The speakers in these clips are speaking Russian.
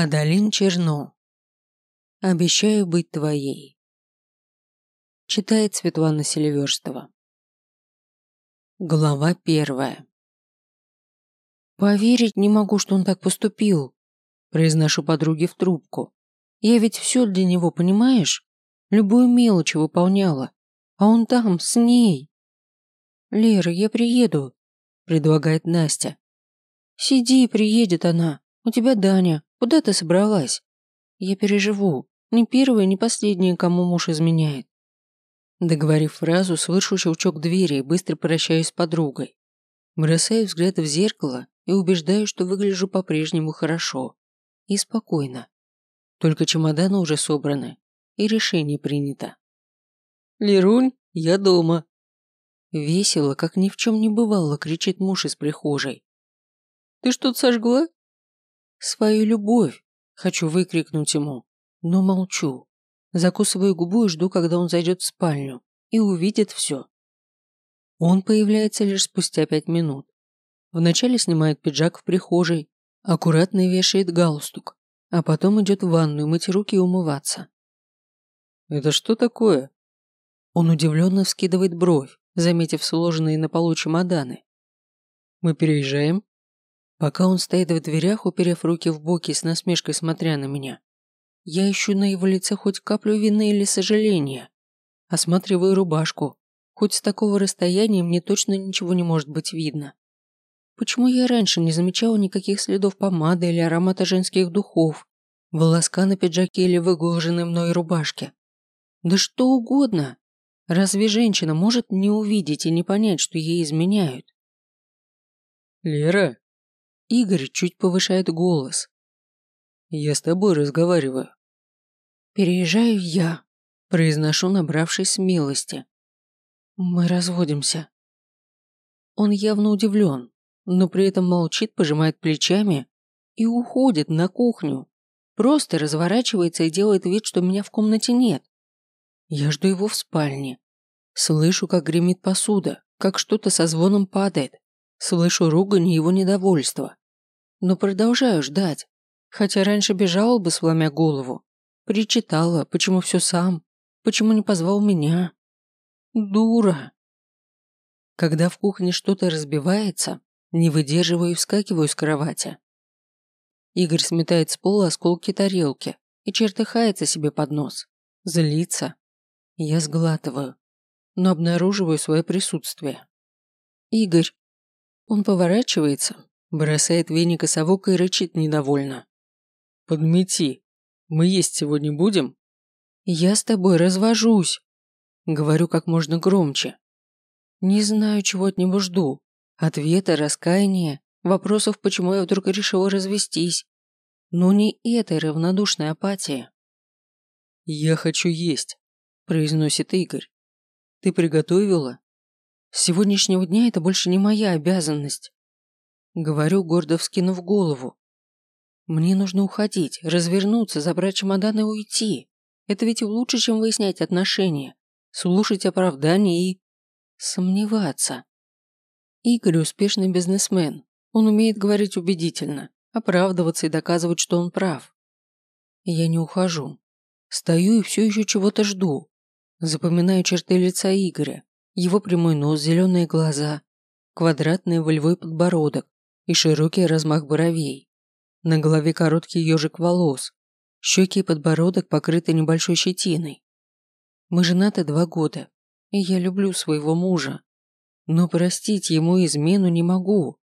Адалин Черно. Обещаю быть твоей. Читает Светлана Селиверстова. Глава первая. Поверить не могу, что он так поступил, произношу подруге в трубку. Я ведь все для него, понимаешь? Любую мелочь выполняла. А он там, с ней. Лера, я приеду, предлагает Настя. Сиди, приедет она. У тебя Даня. Куда ты собралась? Я переживу. Ни первая, ни последняя, кому муж изменяет. Договорив фразу, слышу щелчок двери и быстро прощаюсь с подругой. Бросаю взгляд в зеркало и убеждаю, что выгляжу по-прежнему хорошо. И спокойно. Только чемоданы уже собраны, и решение принято. «Лерунь, я дома!» Весело, как ни в чем не бывало, кричит муж из прихожей. «Ты что-то сожгла?» Свою любовь хочу выкрикнуть ему, но молчу. Закусываю губу и жду, когда он зайдет в спальню и увидит все. Он появляется лишь спустя пять минут. Вначале снимает пиджак в прихожей, аккуратно вешает галстук, а потом идет в ванную мыть руки и умываться. «Это что такое?» Он удивленно вскидывает бровь, заметив сложенные на полу чемоданы. «Мы переезжаем?» Пока он стоит в дверях, уперев руки в боки с насмешкой смотря на меня, я ищу на его лице хоть каплю вины или сожаления. Осматриваю рубашку. Хоть с такого расстояния мне точно ничего не может быть видно. Почему я раньше не замечала никаких следов помады или аромата женских духов, волоска на пиджаке или выглаженной мной рубашке? Да что угодно. Разве женщина может не увидеть и не понять, что ей изменяют? «Лера, Игорь чуть повышает голос. «Я с тобой разговариваю». «Переезжаю я», – произношу, набравшись смелости. «Мы разводимся». Он явно удивлен, но при этом молчит, пожимает плечами и уходит на кухню. Просто разворачивается и делает вид, что меня в комнате нет. Я жду его в спальне. Слышу, как гремит посуда, как что-то со звоном падает. Слышу ругань и его недовольство но продолжаю ждать. Хотя раньше бежала бы, сломя голову. Причитала, почему все сам, почему не позвал меня. Дура. Когда в кухне что-то разбивается, не выдерживаю и вскакиваю с кровати. Игорь сметает с пола осколки тарелки и чертыхается себе под нос. Злится. Я сглатываю, но обнаруживаю свое присутствие. Игорь. Он поворачивается, Бросает веник и совок и рычит недовольно. «Подмети. Мы есть сегодня будем?» «Я с тобой развожусь», — говорю как можно громче. Не знаю, чего от него жду. Ответа, раскаяния, вопросов, почему я вдруг решила развестись. Но не этой равнодушной апатии. «Я хочу есть», – произносит Игорь. «Ты приготовила?» «С сегодняшнего дня это больше не моя обязанность. Говорю, гордо вскинув голову. Мне нужно уходить, развернуться, забрать чемодан и уйти. Это ведь лучше, чем выяснять отношения, слушать оправдания и... сомневаться. Игорь успешный бизнесмен. Он умеет говорить убедительно, оправдываться и доказывать, что он прав. Я не ухожу. Стою и все еще чего-то жду. Запоминаю черты лица Игоря, его прямой нос, зеленые глаза, квадратный волевой подбородок, и широкий размах бровей. На голове короткий ежик волос, щеки и подбородок покрыты небольшой щетиной. Мы женаты два года, и я люблю своего мужа. Но простить ему измену не могу.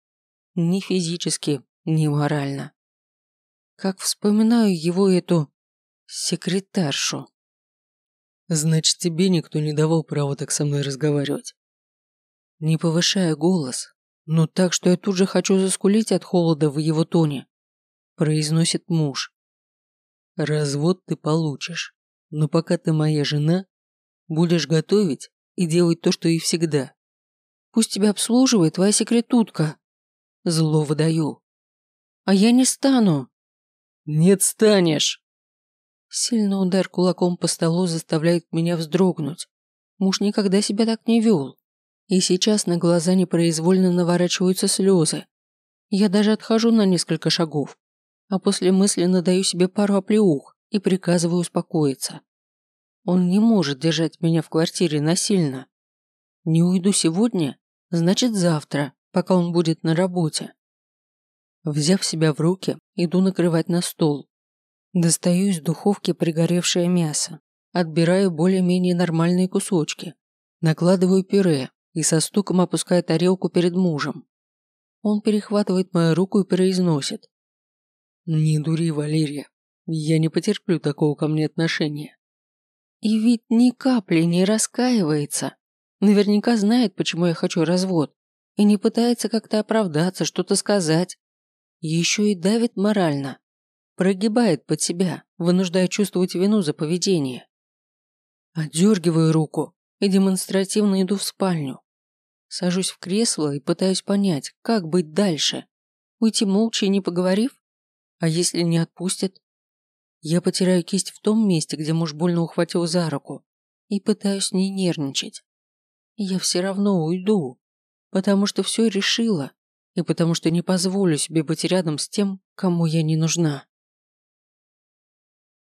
Ни физически, ни морально. Как вспоминаю его эту секретаршу. Значит, тебе никто не давал права так со мной разговаривать. Не повышая голос, но так, что я тут же хочу заскулить от холода в его тоне, произносит муж. Развод ты получишь, но пока ты моя жена, будешь готовить и делать то, что и всегда. Пусть тебя обслуживает твоя секретутка. Зло выдаю. А я не стану. Нет станешь. Сильный удар кулаком по столу заставляет меня вздрогнуть. Муж никогда себя так не вел. И сейчас на глаза непроизвольно наворачиваются слезы. Я даже отхожу на несколько шагов. а после мысленно даю себе пару оплеух и приказываю успокоиться. Он не может держать меня в квартире насильно. Не уйду сегодня, значит завтра, пока он будет на работе. Взяв себя в руки, иду накрывать на стол. Достаю из духовки пригоревшее мясо, отбираю более-менее нормальные кусочки, накладываю пюре и со стуком опускаю тарелку перед мужем. Он перехватывает мою руку и произносит. «Не дури, Валерия. Я не потерплю такого ко мне отношения». И ведь ни капли не раскаивается. Наверняка знает, почему я хочу развод. И не пытается как-то оправдаться, что-то сказать. Еще и давит морально. Прогибает под себя, вынуждая чувствовать вину за поведение. Отдергиваю руку и демонстративно иду в спальню. Сажусь в кресло и пытаюсь понять, как быть дальше. Уйти молча и не поговорив? А если не отпустят? Я потеряю кисть в том месте, где муж больно ухватил за руку, и пытаюсь не нервничать. Я все равно уйду, потому что все решила, и потому что не позволю себе быть рядом с тем, кому я не нужна.